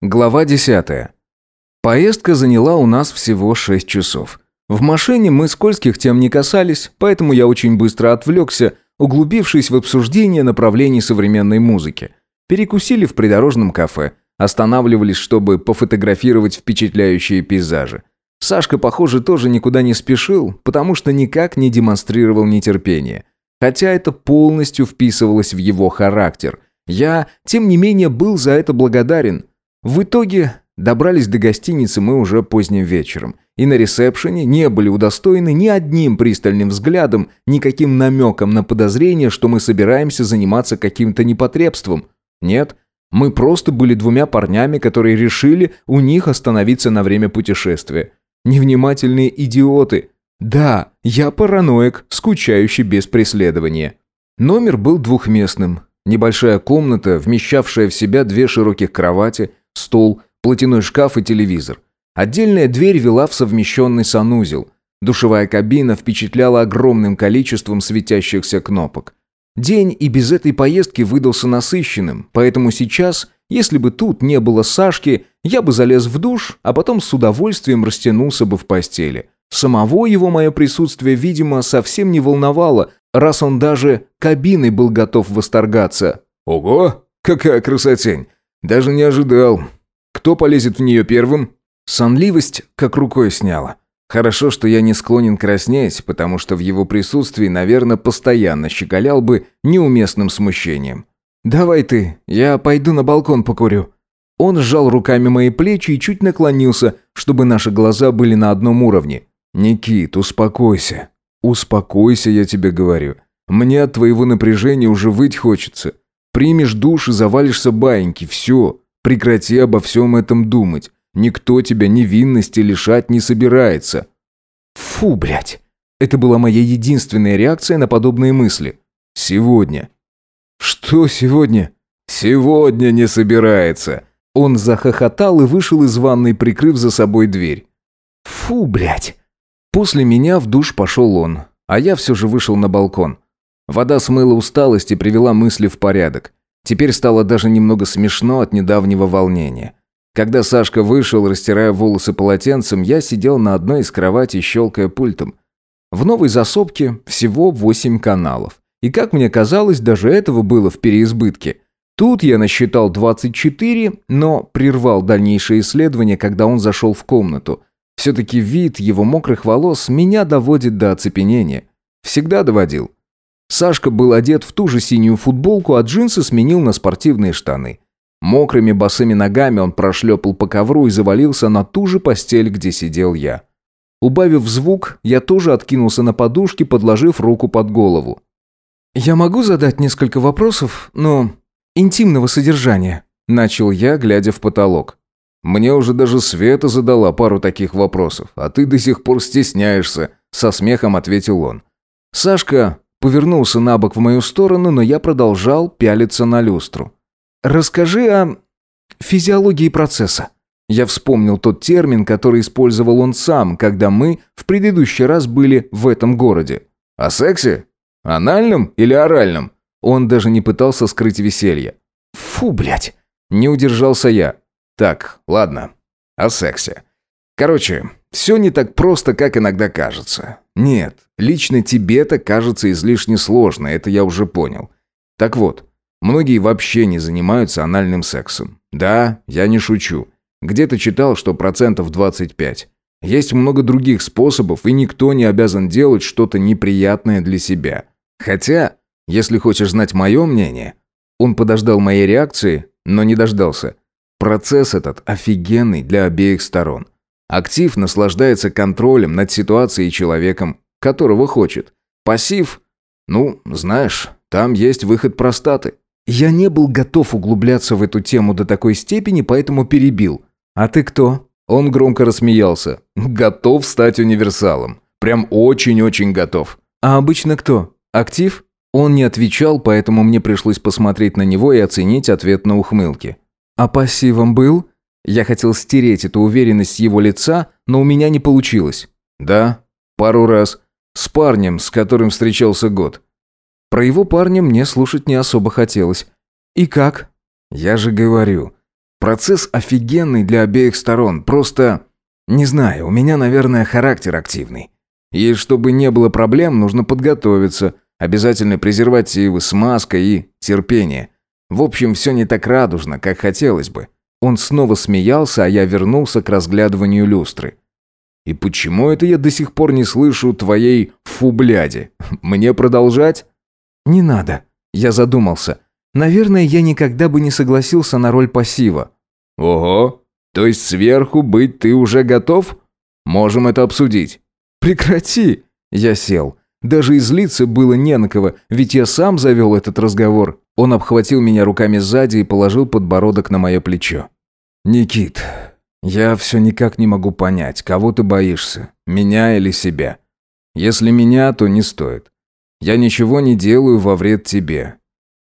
Глава 10. Поездка заняла у нас всего 6 часов. В машине мы скользких тем не касались, поэтому я очень быстро отвлекся, углубившись в обсуждение направлений современной музыки. Перекусили в придорожном кафе, останавливались, чтобы пофотографировать впечатляющие пейзажи. Сашка, похоже, тоже никуда не спешил, потому что никак не демонстрировал нетерпения. Хотя это полностью вписывалось в его характер. Я, тем не менее, был за это благодарен. В итоге добрались до гостиницы мы уже поздним вечером, и на ресепшене не были удостоены ни одним пристальным взглядом, никаким намеком на подозрение, что мы собираемся заниматься каким-то непотребством. Нет, мы просто были двумя парнями, которые решили у них остановиться на время путешествия. Невнимательные идиоты. Да, я параноик, скучающий без преследования. Номер был двухместным. Небольшая комната, вмещавшая в себя две широких кровати, стол, платяной шкаф и телевизор. Отдельная дверь вела в совмещенный санузел. Душевая кабина впечатляла огромным количеством светящихся кнопок. День и без этой поездки выдался насыщенным, поэтому сейчас, если бы тут не было Сашки, я бы залез в душ, а потом с удовольствием растянулся бы в постели. Самого его мое присутствие, видимо, совсем не волновало, раз он даже кабиной был готов восторгаться. «Ого, какая красотень! Даже не ожидал. Кто полезет в нее первым? Сонливость как рукой сняла. Хорошо, что я не склонен краснеть, потому что в его присутствии, наверное, постоянно щеголял бы неуместным смущением. «Давай ты, я пойду на балкон покурю». Он сжал руками мои плечи и чуть наклонился, чтобы наши глаза были на одном уровне. «Никит, успокойся. Успокойся, я тебе говорю. Мне от твоего напряжения уже выть хочется. Примешь душ и завалишься баиньки. Все. Прекрати обо всем этом думать. Никто тебя невинности лишать не собирается». «Фу, блядь!» Это была моя единственная реакция на подобные мысли. «Сегодня». «Что сегодня?» «Сегодня не собирается». Он захохотал и вышел из ванной, прикрыв за собой дверь. «Фу, блядь!» После меня в душ пошел он, а я все же вышел на балкон. Вода смыла усталость и привела мысли в порядок. Теперь стало даже немного смешно от недавнего волнения. Когда Сашка вышел, растирая волосы полотенцем, я сидел на одной из кроватей, щелкая пультом. В новой засобке всего восемь каналов. И как мне казалось, даже этого было в переизбытке. Тут я насчитал 24, но прервал дальнейшее исследование, когда он зашел в комнату. Все-таки вид его мокрых волос меня доводит до оцепенения. Всегда доводил. Сашка был одет в ту же синюю футболку, а джинсы сменил на спортивные штаны. Мокрыми босыми ногами он прошлепал по ковру и завалился на ту же постель, где сидел я. Убавив звук, я тоже откинулся на подушке, подложив руку под голову. «Я могу задать несколько вопросов, но интимного содержания?» Начал я, глядя в потолок. «Мне уже даже Света задала пару таких вопросов, а ты до сих пор стесняешься», со смехом ответил он. Сашка Повернулся на бок в мою сторону, но я продолжал пялиться на люстру. «Расскажи о физиологии процесса». Я вспомнил тот термин, который использовал он сам, когда мы в предыдущий раз были в этом городе. «О сексе? Анальном или оральном?» Он даже не пытался скрыть веселье. «Фу, блядь!» Не удержался я. «Так, ладно. О сексе. Короче, все не так просто, как иногда кажется. Нет, лично тебе это кажется излишне сложно, это я уже понял. Так вот, многие вообще не занимаются анальным сексом. Да, я не шучу. Где-то читал, что процентов 25. Есть много других способов, и никто не обязан делать что-то неприятное для себя. Хотя, если хочешь знать мое мнение, он подождал моей реакции, но не дождался. Процесс этот офигенный для обеих сторон. Актив наслаждается контролем над ситуацией и человеком, которого хочет. Пассив, ну, знаешь, там есть выход простаты. Я не был готов углубляться в эту тему до такой степени, поэтому перебил. А ты кто? Он громко рассмеялся. Готов стать универсалом. Прям очень-очень готов. А обычно кто? Актив? Он не отвечал, поэтому мне пришлось посмотреть на него и оценить ответ на ухмылки. А пассивом был? Я хотел стереть эту уверенность с его лица, но у меня не получилось. Да, пару раз. С парнем, с которым встречался год. Про его парня мне слушать не особо хотелось. И как? Я же говорю. Процесс офигенный для обеих сторон, просто... Не знаю, у меня, наверное, характер активный. И чтобы не было проблем, нужно подготовиться. Обязательно презервативы, смазка и терпение. В общем, все не так радужно, как хотелось бы. Он снова смеялся, а я вернулся к разглядыванию люстры. «И почему это я до сих пор не слышу твоей фубляди? Мне продолжать?» «Не надо». Я задумался. «Наверное, я никогда бы не согласился на роль пассива». «Ого! То есть сверху быть ты уже готов? Можем это обсудить». «Прекрати!» Я сел. Даже излиться было не на кого, ведь я сам завел этот разговор. Он обхватил меня руками сзади и положил подбородок на мое плечо. «Никит, я все никак не могу понять, кого ты боишься, меня или себя. Если меня, то не стоит. Я ничего не делаю во вред тебе.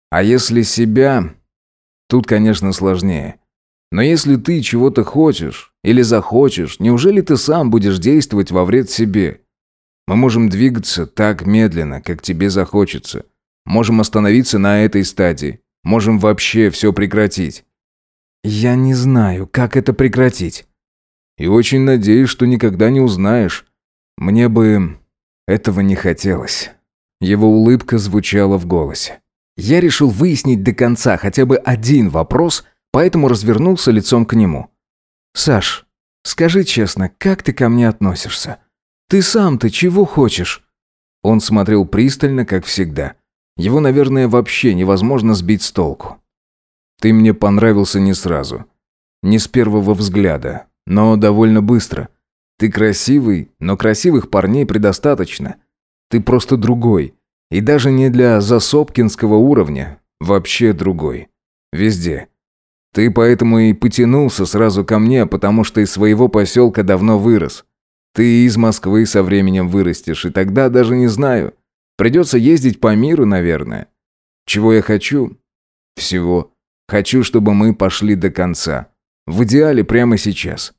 А если себя, тут, конечно, сложнее. Но если ты чего-то хочешь или захочешь, неужели ты сам будешь действовать во вред себе? Мы можем двигаться так медленно, как тебе захочется. Можем остановиться на этой стадии. Можем вообще все прекратить. Я не знаю, как это прекратить. И очень надеюсь, что никогда не узнаешь. Мне бы этого не хотелось. Его улыбка звучала в голосе. Я решил выяснить до конца хотя бы один вопрос, поэтому развернулся лицом к нему. «Саш, скажи честно, как ты ко мне относишься? Ты сам-то чего хочешь?» Он смотрел пристально, как всегда. Его, наверное, вообще невозможно сбить с толку. Ты мне понравился не сразу. Не с первого взгляда, но довольно быстро. Ты красивый, но красивых парней предостаточно. Ты просто другой. И даже не для засопкинского уровня. Вообще другой. Везде. Ты поэтому и потянулся сразу ко мне, потому что из своего поселка давно вырос. Ты из Москвы со временем вырастешь, и тогда даже не знаю. Придется ездить по миру, наверное. Чего я хочу? Всего. Хочу, чтобы мы пошли до конца. В идеале прямо сейчас.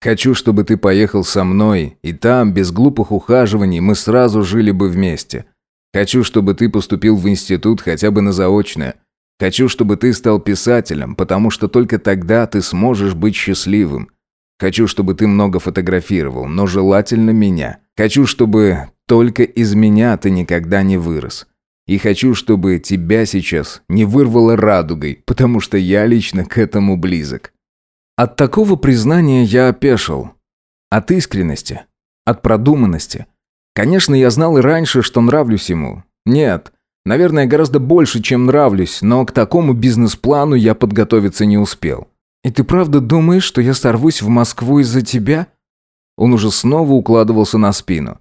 Хочу, чтобы ты поехал со мной, и там, без глупых ухаживаний, мы сразу жили бы вместе. Хочу, чтобы ты поступил в институт хотя бы на заочное. Хочу, чтобы ты стал писателем, потому что только тогда ты сможешь быть счастливым. Хочу, чтобы ты много фотографировал, но желательно меня. Хочу, чтобы только из меня ты никогда не вырос. И хочу, чтобы тебя сейчас не вырвало радугой, потому что я лично к этому близок. От такого признания я опешил. От искренности. От продуманности. Конечно, я знал и раньше, что нравлюсь ему. Нет, наверное, гораздо больше, чем нравлюсь, но к такому бизнес-плану я подготовиться не успел. «И ты правда думаешь, что я сорвусь в Москву из-за тебя?» Он уже снова укладывался на спину.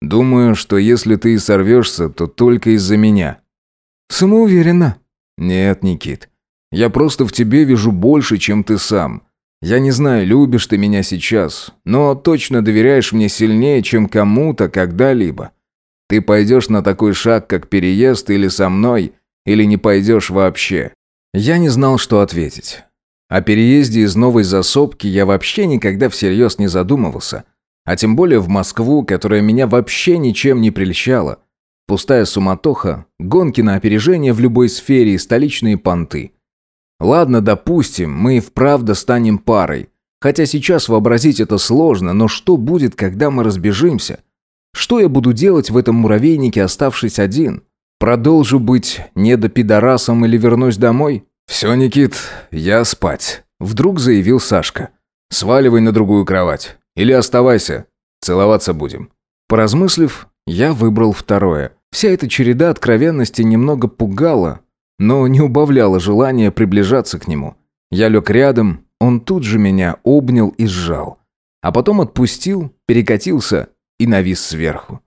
Думаю, что если ты и сорвешься, то только из-за меня». «Самоуверенно». «Нет, Никит. Я просто в тебе вижу больше, чем ты сам. Я не знаю, любишь ты меня сейчас, но точно доверяешь мне сильнее, чем кому-то когда-либо. Ты пойдешь на такой шаг, как переезд, или со мной, или не пойдешь вообще». Я не знал, что ответить. О переезде из новой засобки я вообще никогда всерьез не задумывался – а тем более в Москву, которая меня вообще ничем не прельщала. Пустая суматоха, гонки на опережение в любой сфере и столичные понты. Ладно, допустим, мы и вправду станем парой. Хотя сейчас вообразить это сложно, но что будет, когда мы разбежимся? Что я буду делать в этом муравейнике, оставшись один? Продолжу быть недопидорасом или вернусь домой? «Все, Никит, я спать», — вдруг заявил Сашка. «Сваливай на другую кровать. Или оставайся. Целоваться будем». Поразмыслив, я выбрал второе. Вся эта череда откровенности немного пугала, но не убавляла желания приближаться к нему. Я лег рядом, он тут же меня обнял и сжал. А потом отпустил, перекатился и навис сверху.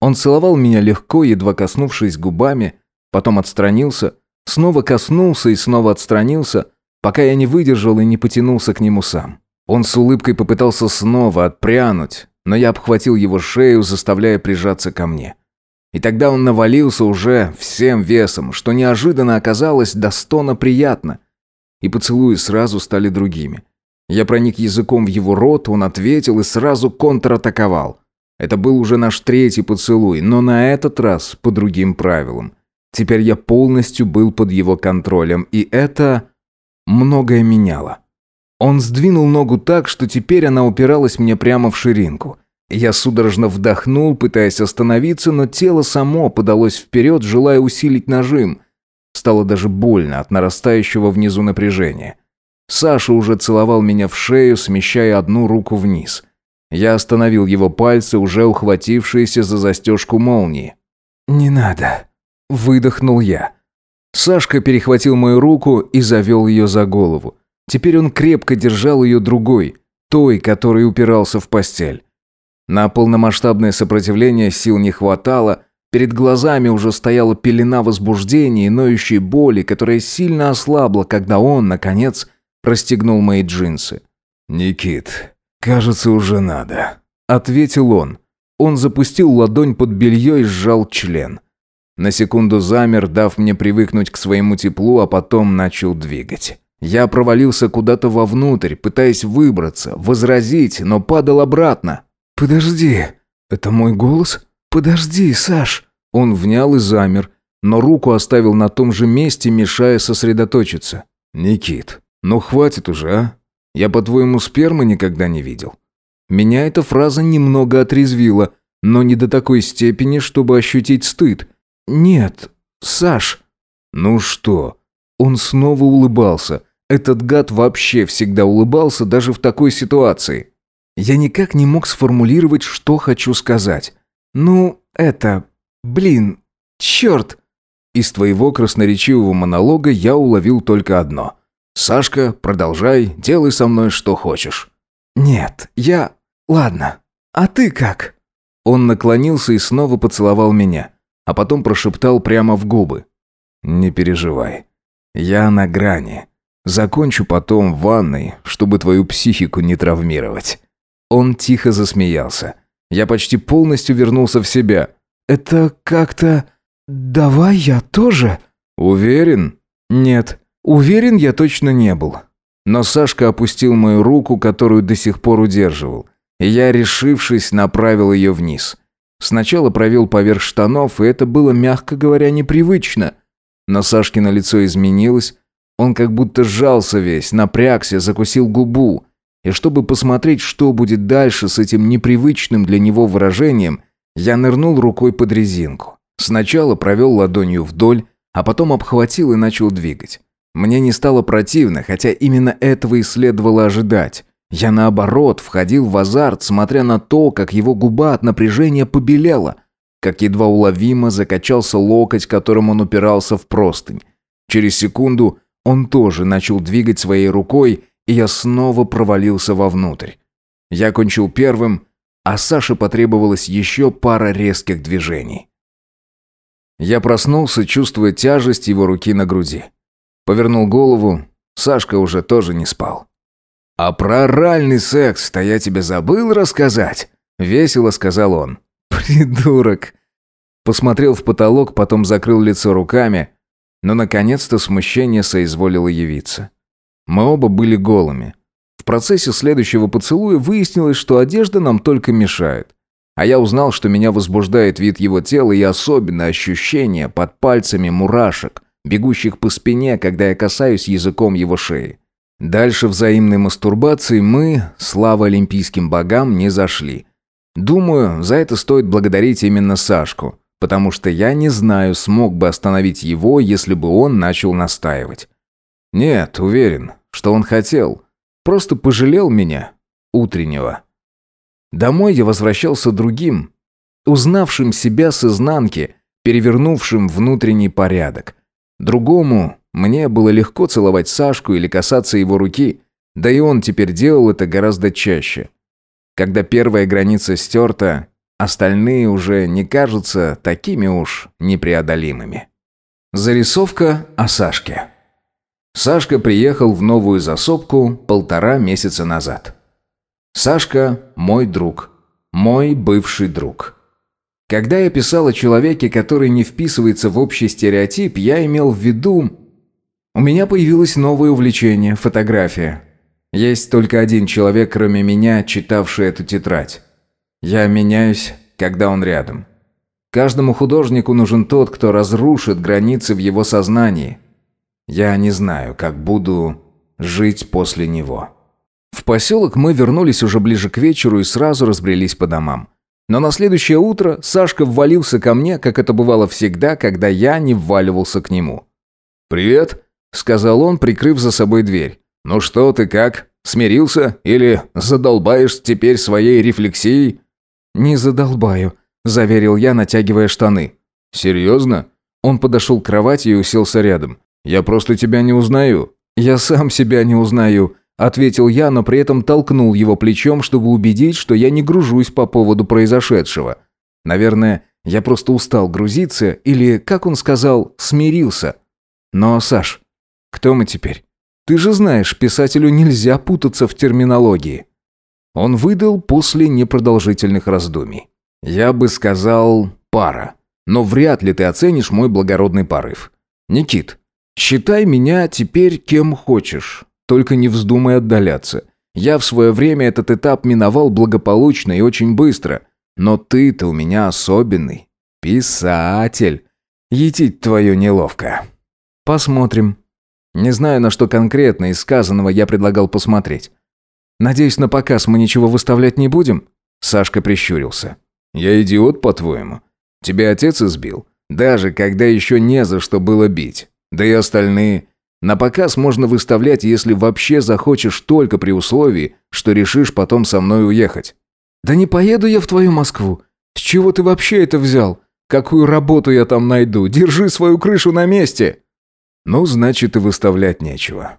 Он целовал меня легко, едва коснувшись губами, потом отстранился, снова коснулся и снова отстранился, пока я не выдержал и не потянулся к нему сам. Он с улыбкой попытался снова отпрянуть, но я обхватил его шею, заставляя прижаться ко мне. И тогда он навалился уже всем весом, что неожиданно оказалось до стона приятно. И поцелуи сразу стали другими. Я проник языком в его рот, он ответил и сразу контратаковал. Это был уже наш третий поцелуй, но на этот раз по другим правилам. Теперь я полностью был под его контролем, и это многое меняло. Он сдвинул ногу так, что теперь она упиралась мне прямо в ширинку. Я судорожно вдохнул, пытаясь остановиться, но тело само подалось вперед, желая усилить нажим. Стало даже больно от нарастающего внизу напряжения. Саша уже целовал меня в шею, смещая одну руку вниз. Я остановил его пальцы, уже ухватившиеся за застежку молнии. «Не надо», — выдохнул я. Сашка перехватил мою руку и завел ее за голову. Теперь он крепко держал ее другой, той, который упирался в постель. На полномасштабное сопротивление сил не хватало, перед глазами уже стояла пелена возбуждения и ноющей боли, которая сильно ослабла, когда он, наконец, расстегнул мои джинсы. «Никит, кажется, уже надо», — ответил он. Он запустил ладонь под белье и сжал член. На секунду замер, дав мне привыкнуть к своему теплу, а потом начал двигать. Я провалился куда-то вовнутрь, пытаясь выбраться, возразить, но падал обратно. «Подожди, это мой голос? Подожди, Саш!» Он внял и замер, но руку оставил на том же месте, мешая сосредоточиться. «Никит, ну хватит уже, а? Я, по-твоему, спермы никогда не видел?» Меня эта фраза немного отрезвила, но не до такой степени, чтобы ощутить стыд. «Нет, Саш...» «Ну что?» Он снова улыбался. Этот гад вообще всегда улыбался, даже в такой ситуации. Я никак не мог сформулировать, что хочу сказать. «Ну, это... Блин, черт!» Из твоего красноречивого монолога я уловил только одно. «Сашка, продолжай, делай со мной что хочешь». «Нет, я... Ладно. А ты как?» Он наклонился и снова поцеловал меня, а потом прошептал прямо в губы. «Не переживай. Я на грани. Закончу потом в ванной, чтобы твою психику не травмировать». Он тихо засмеялся. Я почти полностью вернулся в себя. «Это как-то... Давай я тоже?» «Уверен?» «Нет, уверен я точно не был». Но Сашка опустил мою руку, которую до сих пор удерживал. И я, решившись, направил ее вниз. Сначала провел поверх штанов, и это было, мягко говоря, непривычно. Но Сашкино лицо изменилось. Он как будто сжался весь, напрягся, закусил губу. И чтобы посмотреть, что будет дальше с этим непривычным для него выражением, я нырнул рукой под резинку. Сначала провел ладонью вдоль, а потом обхватил и начал двигать. Мне не стало противно, хотя именно этого и следовало ожидать. Я, наоборот, входил в азарт, смотря на то, как его губа от напряжения побелела, как едва уловимо закачался локоть, которым он упирался в простынь. Через секунду он тоже начал двигать своей рукой, и я снова провалился вовнутрь. Я кончил первым, а Саше потребовалось еще пара резких движений. Я проснулся, чувствуя тяжесть его руки на груди. Повернул голову, Сашка уже тоже не спал. «А про оральный секс-то я тебе забыл рассказать?» — весело сказал он. «Придурок!» Посмотрел в потолок, потом закрыл лицо руками, но наконец-то смущение соизволило явиться. Мы оба были голыми. В процессе следующего поцелуя выяснилось, что одежда нам только мешает. А я узнал, что меня возбуждает вид его тела и особенно ощущение под пальцами мурашек, бегущих по спине, когда я касаюсь языком его шеи. Дальше взаимной мастурбации мы, слава олимпийским богам, не зашли. Думаю, за это стоит благодарить именно Сашку, потому что я не знаю, смог бы остановить его, если бы он начал настаивать. Нет, уверен, что он хотел. Просто пожалел меня. Утреннего. Домой я возвращался другим, узнавшим себя с изнанки, перевернувшим внутренний порядок. Другому мне было легко целовать Сашку или касаться его руки, да и он теперь делал это гораздо чаще. Когда первая граница стерта, остальные уже не кажутся такими уж непреодолимыми. Зарисовка о Сашке. Сашка приехал в новую засобку полтора месяца назад. Сашка – мой друг. Мой бывший друг. Когда я писал о человеке, который не вписывается в общий стереотип, я имел в виду... У меня появилось новое увлечение – фотография. Есть только один человек, кроме меня, читавший эту тетрадь. Я меняюсь, когда он рядом. Каждому художнику нужен тот, кто разрушит границы в его сознании – я не знаю, как буду жить после него. В поселок мы вернулись уже ближе к вечеру и сразу разбрелись по домам. Но на следующее утро Сашка ввалился ко мне, как это бывало всегда, когда я не вваливался к нему. «Привет», — сказал он, прикрыв за собой дверь. «Ну что ты как? Смирился? Или задолбаешь теперь своей рефлексией?» «Не задолбаю», — заверил я, натягивая штаны. «Серьезно?» Он подошел к кровати и уселся рядом. «Я просто тебя не узнаю». «Я сам себя не узнаю», — ответил я, но при этом толкнул его плечом, чтобы убедить, что я не гружусь по поводу произошедшего. Наверное, я просто устал грузиться или, как он сказал, смирился. Но, Саш, кто мы теперь? Ты же знаешь, писателю нельзя путаться в терминологии. Он выдал после непродолжительных раздумий. Я бы сказал, пара. Но вряд ли ты оценишь мой благородный порыв. Никит, считай меня теперь кем хочешь. Только не вздумай отдаляться. Я в свое время этот этап миновал благополучно и очень быстро. Но ты-то у меня особенный. Писатель. Етить твое неловко. Посмотрим. Не знаю, на что конкретно из сказанного я предлагал посмотреть. Надеюсь, на показ мы ничего выставлять не будем? Сашка прищурился. Я идиот, по-твоему? Тебя отец избил? Даже когда еще не за что было бить. Да и остальные. На показ можно выставлять, если вообще захочешь только при условии, что решишь потом со мной уехать. Да не поеду я в твою Москву. С чего ты вообще это взял? Какую работу я там найду? Держи свою крышу на месте. Ну, значит, и выставлять нечего.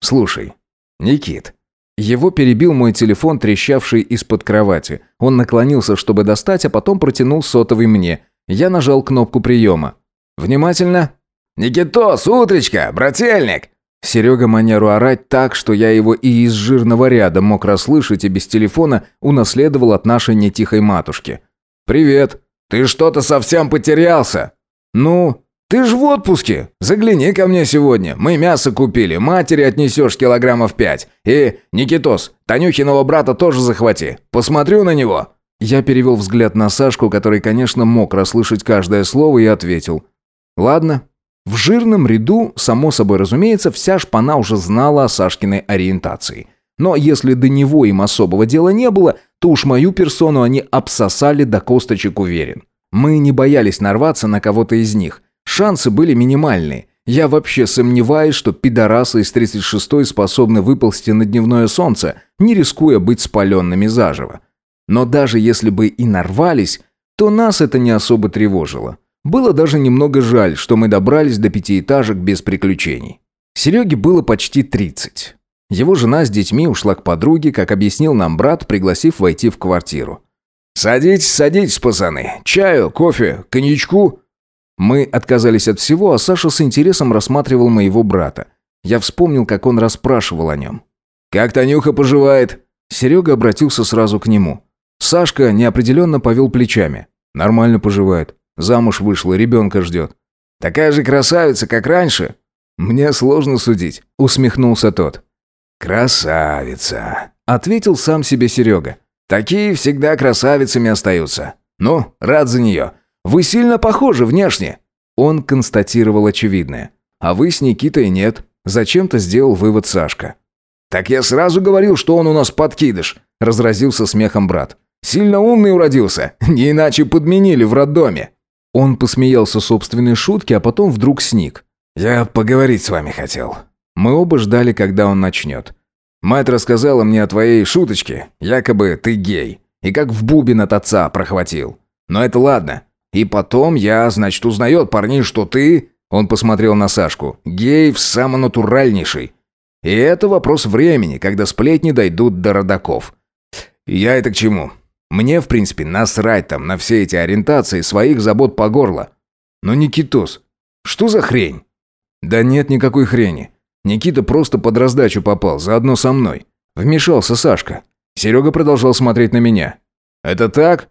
Слушай, Никит. Его перебил мой телефон, трещавший из-под кровати. Он наклонился, чтобы достать, а потом протянул сотовый мне. Я нажал кнопку приема. «Внимательно!» «Никитос, утречка, брательник!» Серега манеру орать так, что я его и из жирного ряда мог расслышать и без телефона унаследовал от нашей нетихой матушки. «Привет! Ты что-то совсем потерялся!» «Ну, ты ж в отпуске! Загляни ко мне сегодня, мы мясо купили, матери отнесешь килограммов пять. И, Никитос, Танюхиного брата тоже захвати, посмотрю на него!» Я перевел взгляд на Сашку, который, конечно, мог расслышать каждое слово, и ответил. «Ладно, в жирном ряду, само собой разумеется, вся шпана уже знала о Сашкиной ориентации. Но если до него им особого дела не было, то уж мою персону они обсосали до косточек уверен. Мы не боялись нарваться на кого-то из них. Шансы были минимальные. Я вообще сомневаюсь, что пидорасы из 36-й способны выползти на дневное солнце, не рискуя быть спаленными заживо. Но даже если бы и нарвались, то нас это не особо тревожило. Было даже немного жаль, что мы добрались до пятиэтажек без приключений. Сереге было почти 30. Его жена с детьми ушла к подруге, как объяснил нам брат, пригласив войти в квартиру. «Садитесь, садитесь, пацаны. Чаю, кофе, коньячку?» Мы отказались от всего, а Саша с интересом рассматривал моего брата. Я вспомнил, как он расспрашивал о нем. «Как Танюха поживает?» Серега обратился сразу к нему. Сашка неопределенно повел плечами. «Нормально поживает. Замуж вышла, ребенка ждет. Такая же красавица, как раньше? Мне сложно судить, усмехнулся тот. Красавица, ответил сам себе Серега. Такие всегда красавицами остаются. Ну, рад за нее. Вы сильно похожи внешне. Он констатировал очевидное. А вы с Никитой нет. Зачем-то сделал вывод Сашка. Так я сразу говорил, что он у нас подкидыш, разразился смехом брат. Сильно умный уродился, не иначе подменили в роддоме. Он посмеялся собственной шутке, а потом вдруг сник. «Я поговорить с вами хотел». Мы оба ждали, когда он начнет. «Мать рассказала мне о твоей шуточке, якобы ты гей, и как в бубен от отца прохватил. Но это ладно. И потом я, значит, узнает парни, что ты...» Он посмотрел на Сашку. «Гей в самонатуральнейший. И это вопрос времени, когда сплетни дойдут до родаков. Я это к чему? Мне, в принципе, насрать там на все эти ориентации, своих забот по горло. Но Никитос, что за хрень? Да нет никакой хрени. Никита просто под раздачу попал, заодно со мной. Вмешался Сашка. Серега продолжал смотреть на меня. «Это так?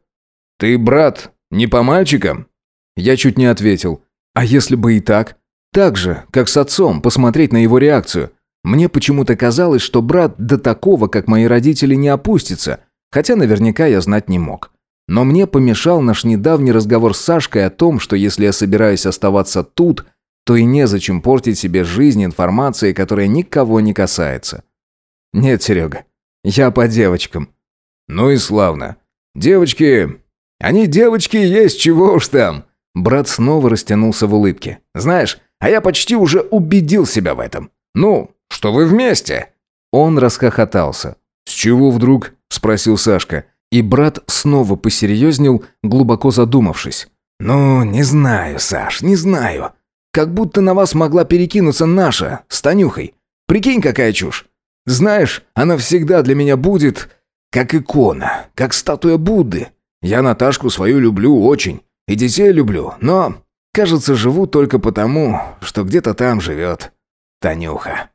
Ты, брат, не по мальчикам?» Я чуть не ответил. «А если бы и так? Так же, как с отцом, посмотреть на его реакцию. Мне почему-то казалось, что брат до такого, как мои родители, не опустится, Хотя наверняка я знать не мог. Но мне помешал наш недавний разговор с Сашкой о том, что если я собираюсь оставаться тут, то и незачем портить себе жизнь информацией, которая никого не касается. Нет, Серега, я по девочкам. Ну и славно. Девочки... Они девочки есть, чего уж там. Брат снова растянулся в улыбке. Знаешь, а я почти уже убедил себя в этом. Ну, что вы вместе. Он расхохотался. «С чего вдруг?» – спросил Сашка. И брат снова посерьезнел, глубоко задумавшись. «Ну, не знаю, Саш, не знаю. Как будто на вас могла перекинуться наша, с Танюхой. Прикинь, какая чушь. Знаешь, она всегда для меня будет как икона, как статуя Будды. Я Наташку свою люблю очень, и детей люблю, но, кажется, живу только потому, что где-то там живет Танюха».